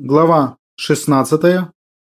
Глава 16.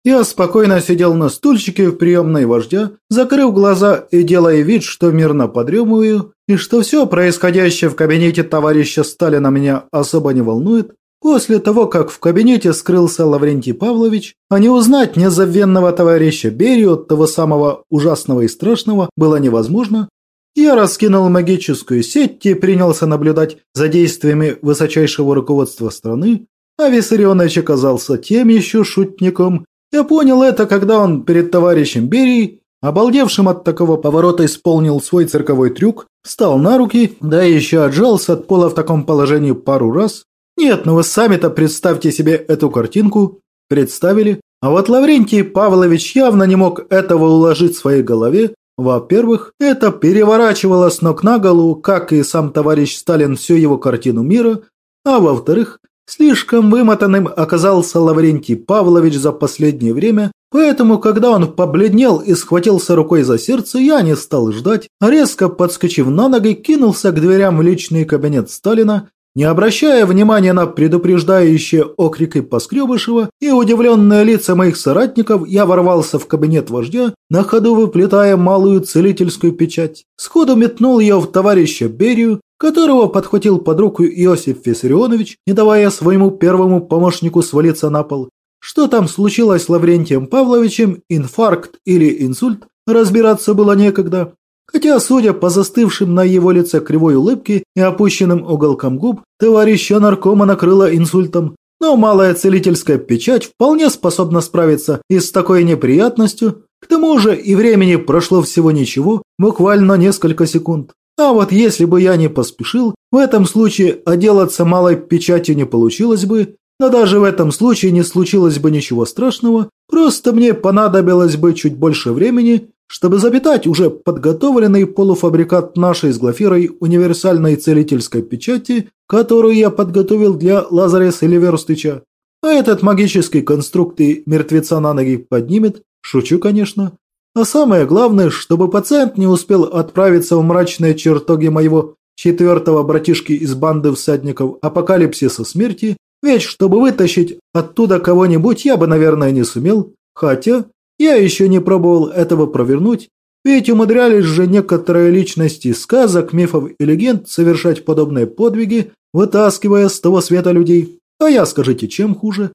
Я спокойно сидел на стульчике в приемной вождя, закрыв глаза и делая вид, что мирно подремываю, и что все происходящее в кабинете товарища Сталина меня особо не волнует. После того, как в кабинете скрылся Лаврентий Павлович, а не узнать незабвенного товарища Берию, того самого ужасного и страшного, было невозможно, я раскинул магическую сеть и принялся наблюдать за действиями высочайшего руководства страны, а Виссарионович оказался тем еще шутником. Я понял это, когда он перед товарищем Берией, обалдевшим от такого поворота, исполнил свой цирковой трюк, встал на руки, да еще отжался от пола в таком положении пару раз. Нет, ну вы сами-то представьте себе эту картинку. Представили? А вот Лаврентий Павлович явно не мог этого уложить в своей голове. Во-первых, это переворачивало с ног на голову, как и сам товарищ Сталин, всю его картину мира. А во-вторых, Слишком вымотанным оказался Лаврентий Павлович за последнее время, поэтому, когда он побледнел и схватился рукой за сердце, я не стал ждать, а резко подскочив на ноги, кинулся к дверям в личный кабинет Сталина, не обращая внимания на предупреждающие окрики Поскребышева и удивленные лица моих соратников, я ворвался в кабинет вождя, на ходу выплетая малую целительскую печать. Сходу метнул ее в товарища Берию, которого подхватил под руку Иосиф Виссарионович, не давая своему первому помощнику свалиться на пол. Что там случилось с Лаврентием Павловичем, инфаркт или инсульт, разбираться было некогда. Хотя, судя по застывшим на его лице кривой улыбке и опущенным уголкам губ, товарища наркома накрыло инсультом. Но малая целительская печать вполне способна справиться и с такой неприятностью. К тому же и времени прошло всего ничего, буквально несколько секунд. А вот если бы я не поспешил, в этом случае отделаться малой печатью не получилось бы, но даже в этом случае не случилось бы ничего страшного, просто мне понадобилось бы чуть больше времени, чтобы запитать уже подготовленный полуфабрикат нашей с Глафирой универсальной целительской печати, которую я подготовил для Лазаря Селиверстыча. А этот магический конструкт и мертвеца на ноги поднимет, шучу, конечно, а самое главное, чтобы пациент не успел отправиться в мрачные чертоги моего четвертого братишки из банды всадников апокалипсиса смерти, ведь чтобы вытащить оттуда кого-нибудь я бы, наверное, не сумел, хотя я еще не пробовал этого провернуть, ведь умудрялись же некоторые личности сказок, мифов и легенд совершать подобные подвиги, вытаскивая с того света людей. А я, скажите, чем хуже?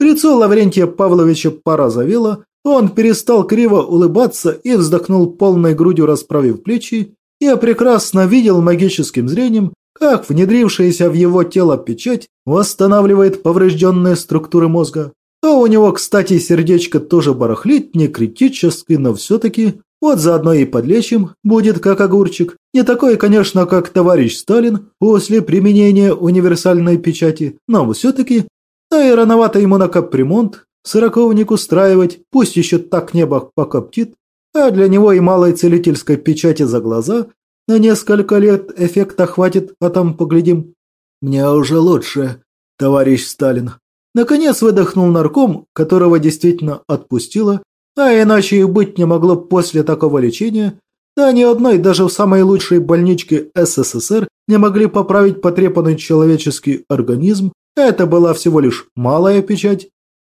Лицо Лаврентия Павловича порозовело, он перестал криво улыбаться и вздохнул полной грудью, расправив плечи. Я прекрасно видел магическим зрением, как внедрившаяся в его тело печать восстанавливает поврежденные структуры мозга. А у него, кстати, сердечко тоже барахлит, не критически, но все-таки. Вот заодно и подлечим, будет как огурчик. Не такой, конечно, как товарищ Сталин после применения универсальной печати, но все-таки. А и рановато ему на капремонт, Сороковник устраивать, пусть еще так небо покоптит, а для него и малой целительской печати за глаза на несколько лет эффекта хватит, а там поглядим. Мне уже лучше, товарищ Сталин. Наконец выдохнул нарком, которого действительно отпустило, а иначе и быть не могло после такого лечения. Да ни одной, даже в самой лучшей больничке СССР не могли поправить потрепанный человеческий организм. Это была всего лишь малая печать,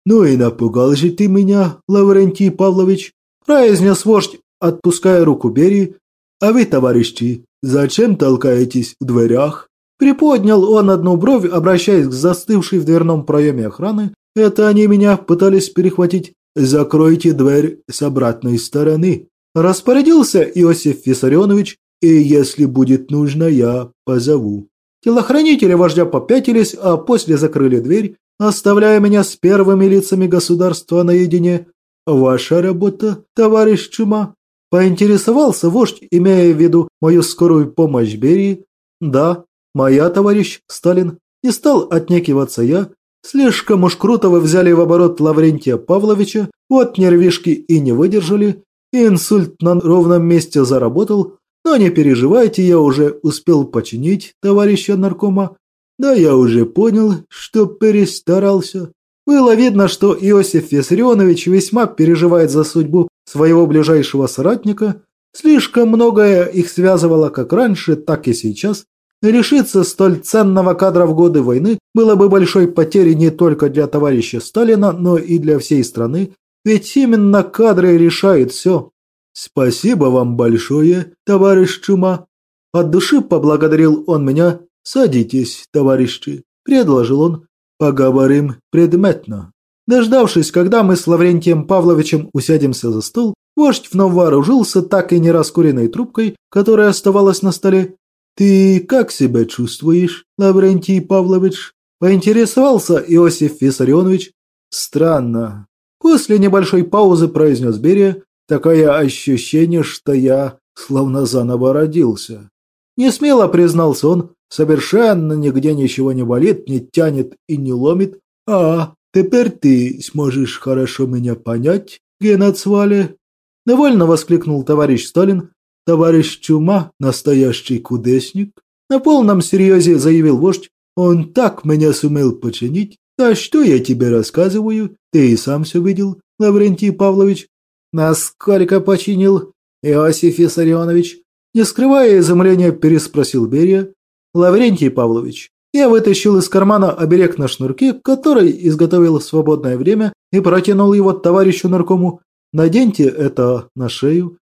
«Ну и напугал же ты меня, Лаврентий Павлович», – произнес вождь, отпуская руку Берии. «А вы, товарищи, зачем толкаетесь в дверях?» Приподнял он одну бровь, обращаясь к застывшей в дверном проеме охраны. «Это они меня пытались перехватить. Закройте дверь с обратной стороны». Распорядился Иосиф Виссарионович, и если будет нужно, я позову. Телохранители вождя попятились, а после закрыли дверь, оставляя меня с первыми лицами государства наедине. Ваша работа, товарищ Чума?» Поинтересовался вождь, имея в виду мою скорую помощь Берии. «Да, моя, товарищ Сталин». Не стал отнекиваться я. Слишком уж круто вы взяли в оборот Лаврентия Павловича, вот нервишки и не выдержали. Инсульт на ровном месте заработал, но не переживайте, я уже успел починить товарища наркома. Да я уже понял, что перестарался. Было видно, что Иосиф Виссарионович весьма переживает за судьбу своего ближайшего соратника. Слишком многое их связывало как раньше, так и сейчас. Решиться столь ценного кадра в годы войны было бы большой потерей не только для товарища Сталина, но и для всей страны, ведь именно кадры решают все. Спасибо вам большое, товарищ Чума. От души поблагодарил он меня. Садитесь, товарищи, предложил он. Поговорим предметно. Дождавшись, когда мы с Лаврентием Павловичем усядемся за стол, вождь вновь вооружился так и не раскуренной трубкой, которая оставалась на столе, «Ты как себя чувствуешь, Лаврентий Павлович?» – поинтересовался Иосиф Виссарионович. «Странно». После небольшой паузы произнес Берия. «Такое ощущение, что я словно заново родился». Не смело признался он, совершенно нигде ничего не болит, не тянет и не ломит. «А, теперь ты сможешь хорошо меня понять, Генацвале?» Довольно воскликнул товарищ Сталин, Товарищ Чума – настоящий кудесник. На полном серьезе заявил вождь. Он так меня сумел починить. Да что я тебе рассказываю? Ты и сам все видел, Лаврентий Павлович. Насколько починил, Иосиф Виссарионович? Не скрывая изумления, переспросил Берия. Лаврентий Павлович, я вытащил из кармана оберег на шнурке, который изготовил в свободное время, и протянул его товарищу наркому. Наденьте это на шею.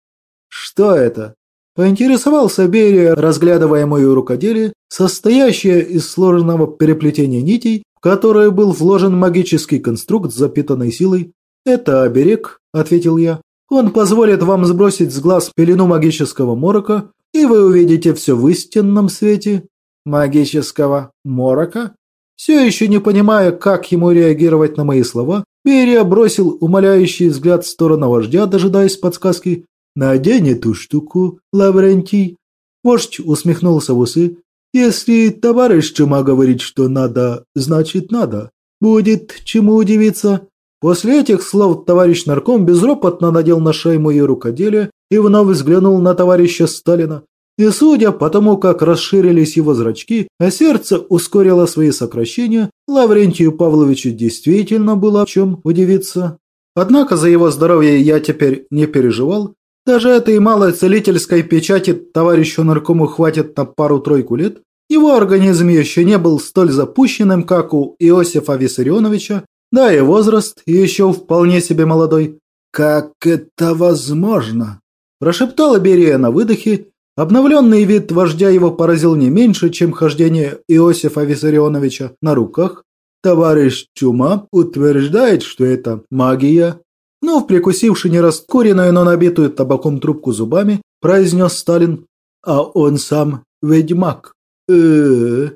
«Что это?» Поинтересовался Берия, разглядывая мое рукоделие, состоящее из сложного переплетения нитей, в которое был вложен магический конструкт с запитанной силой. «Это оберег», – ответил я. «Он позволит вам сбросить с глаз пелену магического морока, и вы увидите все в истинном свете». «Магического морока?» Все еще не понимая, как ему реагировать на мои слова, Берия бросил умоляющий взгляд в сторону вождя, дожидаясь подсказки, Надень эту штуку, Лаврентий. Вождь усмехнулся в усы. Если товарищ Чума говорит, что надо, значит надо. Будет чему удивиться. После этих слов товарищ нарком безропотно надел на шею мое рукоделие и вновь взглянул на товарища Сталина. И судя по тому, как расширились его зрачки, а сердце ускорило свои сокращения, Лаврентию Павловичу действительно было о чем удивиться. Однако за его здоровье я теперь не переживал, даже этой малой целительской печати товарищу наркому хватит на пару-тройку лет. Его организм еще не был столь запущенным, как у Иосифа Виссарионовича, да и возраст еще вполне себе молодой. «Как это возможно?» – прошептала Берия на выдохе. Обновленный вид вождя его поразил не меньше, чем хождение Иосифа Виссарионовича на руках. Товарищ Чума утверждает, что это магия, но, прикусивший нераскуренную, но набитую табаком трубку зубами, произнес Сталин, а он сам ведьмак. э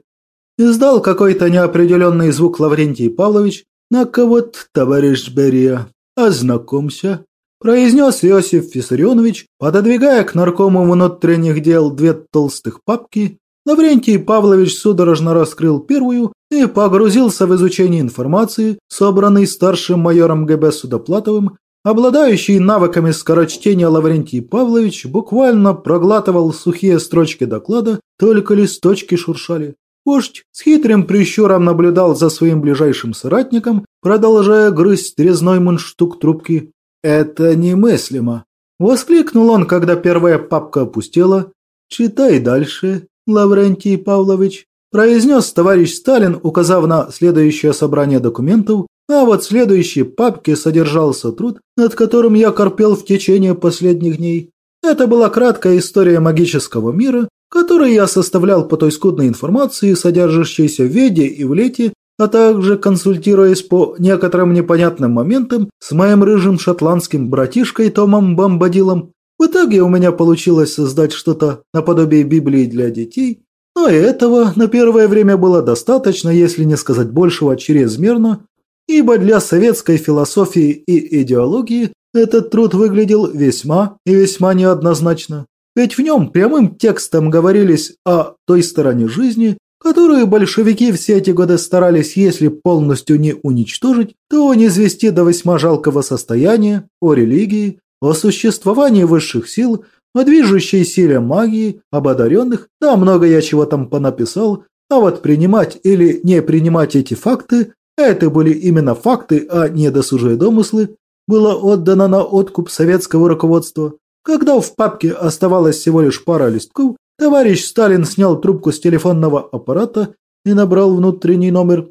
Издал какой-то неопределенный звук Лаврентий Павлович. на кого-то, товарищ Берия, ознакомься, произнес Иосиф Виссарионович, пододвигая к наркому внутренних дел две толстых папки. Лаврентий Павлович судорожно раскрыл первую и погрузился в изучение информации, собранной старшим майором ГБ Судоплатовым, обладающий навыками скорочтения Лаврентий Павлович буквально проглатывал сухие строчки доклада, только листочки шуршали. Вождь с хитрым прищуром наблюдал за своим ближайшим соратником, продолжая грызть резной мундштук трубки. «Это немыслимо!» Воскликнул он, когда первая папка опустела. «Читай дальше, Лаврентий Павлович», произнес товарищ Сталин, указав на следующее собрание документов, а вот в следующей папке содержался труд, над которым я корпел в течение последних дней. Это была краткая история магического мира, который я составлял по той скудной информации, содержащейся в Веде и в Лете, а также консультируясь по некоторым непонятным моментам с моим рыжим шотландским братишкой Томом Бомбадилом. В итоге у меня получилось создать что-то наподобие Библии для детей, но и этого на первое время было достаточно, если не сказать большего, чрезмерно, ибо для советской философии и идеологии этот труд выглядел весьма и весьма неоднозначно. Ведь в нем прямым текстом говорились о той стороне жизни, которую большевики все эти годы старались, если полностью не уничтожить, то не извести до весьма жалкого состояния, о религии, о существовании высших сил, о движущей силе магии, об одаренных, да много я чего там понаписал, а вот принимать или не принимать эти факты, это были именно факты, а не досужие домыслы, было отдано на откуп советского руководства. Когда в папке оставалось всего лишь пара листков, Товарищ Сталин снял трубку с телефонного аппарата и набрал внутренний номер.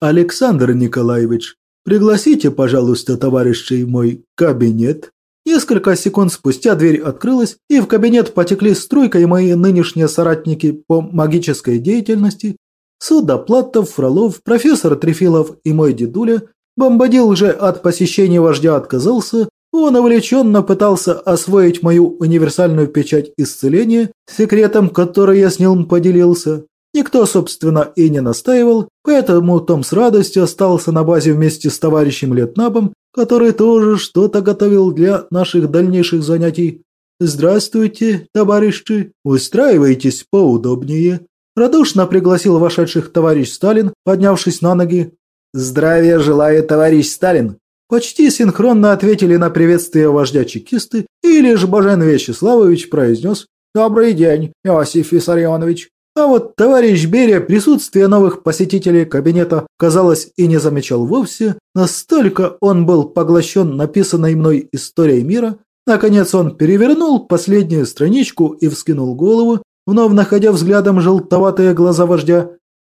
«Александр Николаевич, пригласите, пожалуйста, товарищей в мой кабинет». Несколько секунд спустя дверь открылась, и в кабинет потекли струйкой мои нынешние соратники по магической деятельности. Судоплатов, Фролов, профессор Трефилов и мой дедуля. Бомбадил же от посещения вождя отказался, он увлеченно пытался освоить мою универсальную печать исцеления, секретом который я с ним поделился. Никто, собственно, и не настаивал, поэтому Том с радостью остался на базе вместе с товарищем Летнабом, который тоже что-то готовил для наших дальнейших занятий. «Здравствуйте, товарищи, устраивайтесь поудобнее», радушно пригласил вошедших товарищ Сталин, поднявшись на ноги. «Здравия желаю, товарищ Сталин!» Почти синхронно ответили на приветствие вождя чекисты, и лишь Божен Вячеславович произнес «Добрый день, Иосиф Виссарионович». А вот товарищ Берия присутствие новых посетителей кабинета, казалось, и не замечал вовсе, настолько он был поглощен написанной мной историей мира. Наконец он перевернул последнюю страничку и вскинул голову, вновь находя взглядом желтоватые глаза вождя.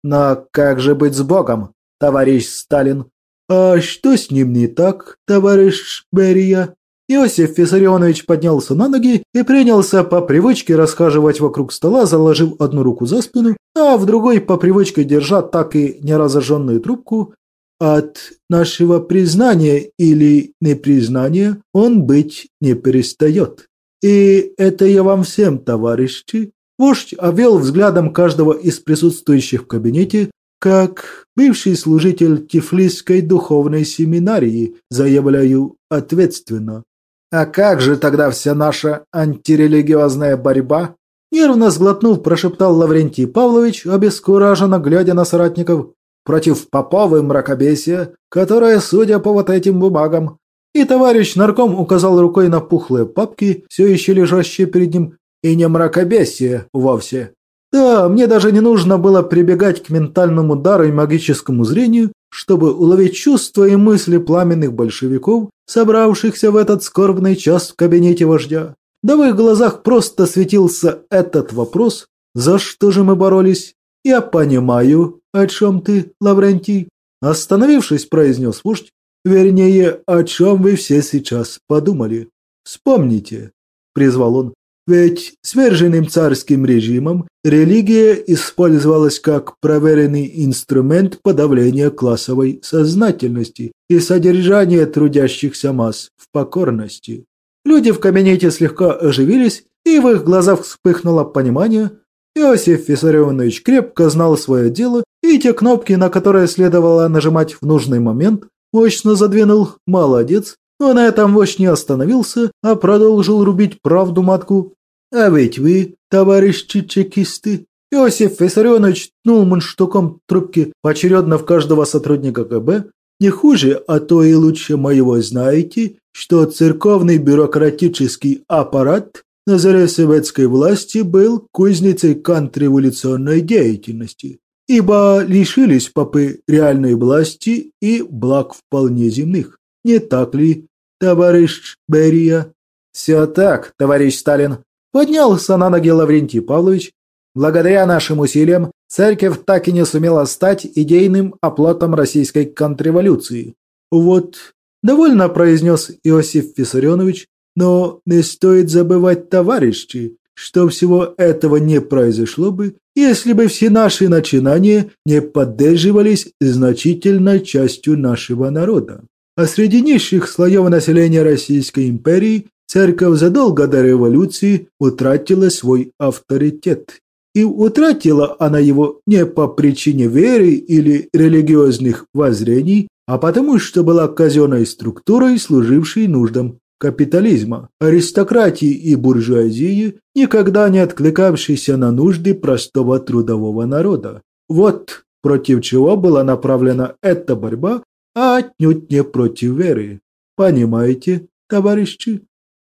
«Но как же быть с Богом, товарищ Сталин?» «А что с ним не так, товарищ Берия?» Иосиф Виссарионович поднялся на ноги и принялся по привычке расхаживать вокруг стола, заложив одну руку за спину, а в другой по привычке держа так и неразожженную трубку. От нашего признания или непризнания он быть не перестает. И это я вам всем, товарищи. Вождь обвел взглядом каждого из присутствующих в кабинете, как бывший служитель Тифлисской духовной семинарии заявляю ответственно. «А как же тогда вся наша антирелигиозная борьба?» Нервно сглотнув, прошептал Лаврентий Павлович, обескураженно глядя на соратников, против Попова и мракобесия, которое, судя по вот этим бумагам. И товарищ нарком указал рукой на пухлые папки, все еще лежащие перед ним, и не мракобесие вовсе. Да, мне даже не нужно было прибегать к ментальному дару и магическому зрению, чтобы уловить чувства и мысли пламенных большевиков, собравшихся в этот скорбный час в кабинете вождя. Да в их глазах просто светился этот вопрос, за что же мы боролись. Я понимаю, о чем ты, Лаврентий. Остановившись, произнес вождь, вернее, о чем вы все сейчас подумали. Вспомните, призвал он, ведь сверженным царским режимом религия использовалась как проверенный инструмент подавления классовой сознательности и содержания трудящихся масс в покорности. Люди в кабинете слегка оживились, и в их глазах вспыхнуло понимание. Иосиф Виссарионович крепко знал свое дело, и те кнопки, на которые следовало нажимать в нужный момент, мощно задвинул «молодец», но на этом вождь не остановился, а продолжил рубить правду матку а ведь вы, товарищи чекисты, Иосиф Виссарионович ткнул мундштуком трубки поочередно в каждого сотрудника КБ, не хуже, а то и лучше моего знаете, что церковный бюрократический аппарат на заре советской власти был кузницей контрреволюционной деятельности, ибо лишились попы реальной власти и благ вполне земных. Не так ли, товарищ Берия? Все так, товарищ Сталин, Поднялся на ноги Лаврентий Павлович. Благодаря нашим усилиям церковь так и не сумела стать идейным оплотом российской контрреволюции. Вот, довольно произнес Иосиф Виссарионович, но не стоит забывать, товарищи, что всего этого не произошло бы, если бы все наши начинания не поддерживались значительной частью нашего народа. А среди низших слоев населения Российской империи Церковь задолго до революции утратила свой авторитет. И утратила она его не по причине веры или религиозных воззрений, а потому что была казенной структурой, служившей нуждам капитализма, аристократии и буржуазии, никогда не откликавшейся на нужды простого трудового народа. Вот против чего была направлена эта борьба, а отнюдь не против веры. Понимаете, товарищи?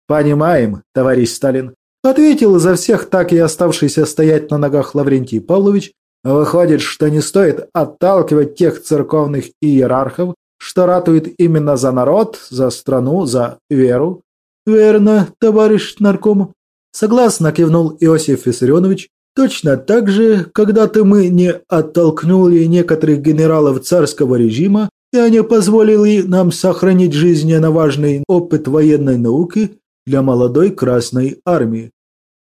«Понимаем, товарищ Сталин», – ответил за всех так и оставшийся стоять на ногах Лаврентий Павлович. «Выходит, что не стоит отталкивать тех церковных иерархов, что ратуют именно за народ, за страну, за веру». «Верно, товарищ нарком», – Согласно кивнул Иосиф Виссарионович. Точно так же, когда-то мы не оттолкнули некоторых генералов царского режима, и они позволили нам сохранить жизненно важный опыт военной науки для молодой Красной Армии.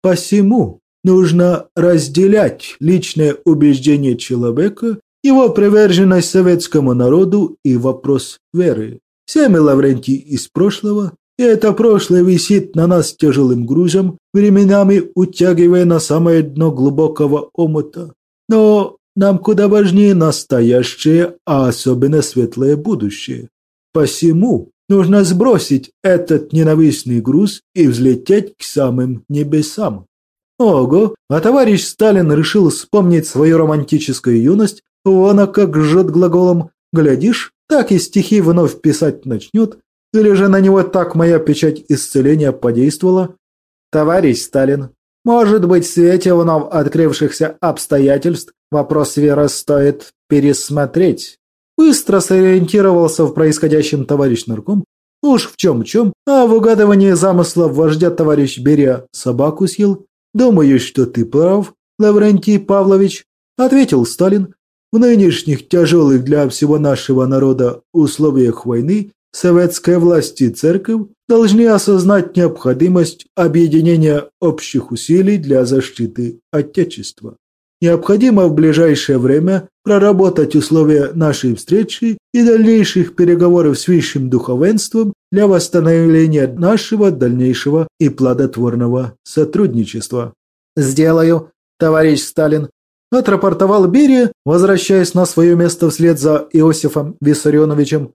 Посему нужно разделять личное убеждение человека, его приверженность советскому народу и вопрос веры. Все мы Лаврентий из прошлого, и это прошлое висит на нас тяжелым грузом, временами утягивая на самое дно глубокого омута. Но нам куда важнее настоящее, а особенно светлое будущее. Посему нужно сбросить этот ненавистный груз и взлететь к самым небесам. Ого, а товарищ Сталин решил вспомнить свою романтическую юность, вон как жжет глаголом. Глядишь, так и стихи вновь писать начнет, или же на него так моя печать исцеления подействовала? Товарищ Сталин, может быть, в свете вновь открывшихся обстоятельств вопрос веры стоит пересмотреть? Быстро сориентировался в происходящем товарищ нарком. Уж в чем-чем, а в угадывании замыслов вождя товарищ Берия собаку съел. Думаю, что ты прав, Лаврентий Павлович, ответил Сталин. В нынешних тяжелых для всего нашего народа условиях войны советская власть и церковь должны осознать необходимость объединения общих усилий для защиты Отечества. Необходимо в ближайшее время проработать условия нашей встречи и дальнейших переговоров с высшим духовенством для восстановления нашего дальнейшего и плодотворного сотрудничества. «Сделаю, товарищ Сталин», – отрапортовал Берия, возвращаясь на свое место вслед за Иосифом Виссарионовичем.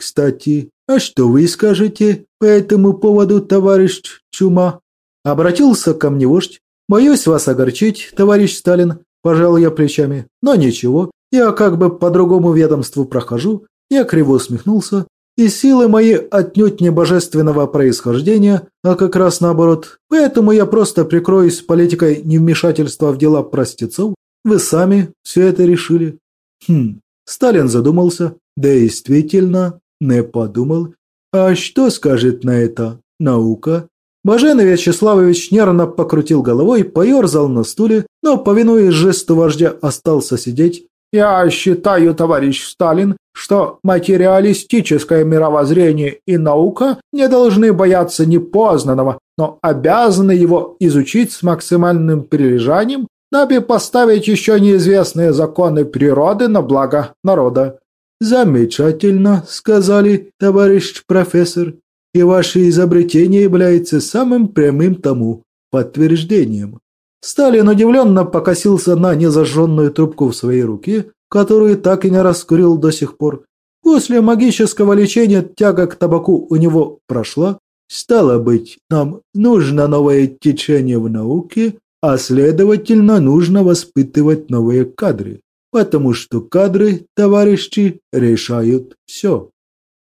«Кстати, а что вы скажете по этому поводу, товарищ Чума?» Обратился ко мне вождь. «Боюсь вас огорчить, товарищ Сталин», – пожал я плечами. «Но ничего, я как бы по другому ведомству прохожу». Я криво усмехнулся. И силы мои отнюдь не божественного происхождения, а как раз наоборот. Поэтому я просто прикроюсь политикой невмешательства в дела простецов. Вы сами все это решили. Хм, Сталин задумался. Действительно, не подумал. А что скажет на это наука? Бажен Вячеславович нервно покрутил головой, поерзал на стуле, но, повинуясь жесту вождя, остался сидеть. «Я считаю, товарищ Сталин, что материалистическое мировоззрение и наука не должны бояться непознанного, но обязаны его изучить с максимальным прилежанием, дабы поставить еще неизвестные законы природы на благо народа. «Замечательно», — сказали, товарищ профессор, «и ваше изобретение является самым прямым тому подтверждением». Сталин удивленно покосился на незажженную трубку в своей руке, которую так и не раскурил до сих пор. После магического лечения тяга к табаку у него прошла. Стало быть, нам нужно новое течение в науке, а следовательно нужно воспитывать новые кадры потому что кадры, товарищи, решают все.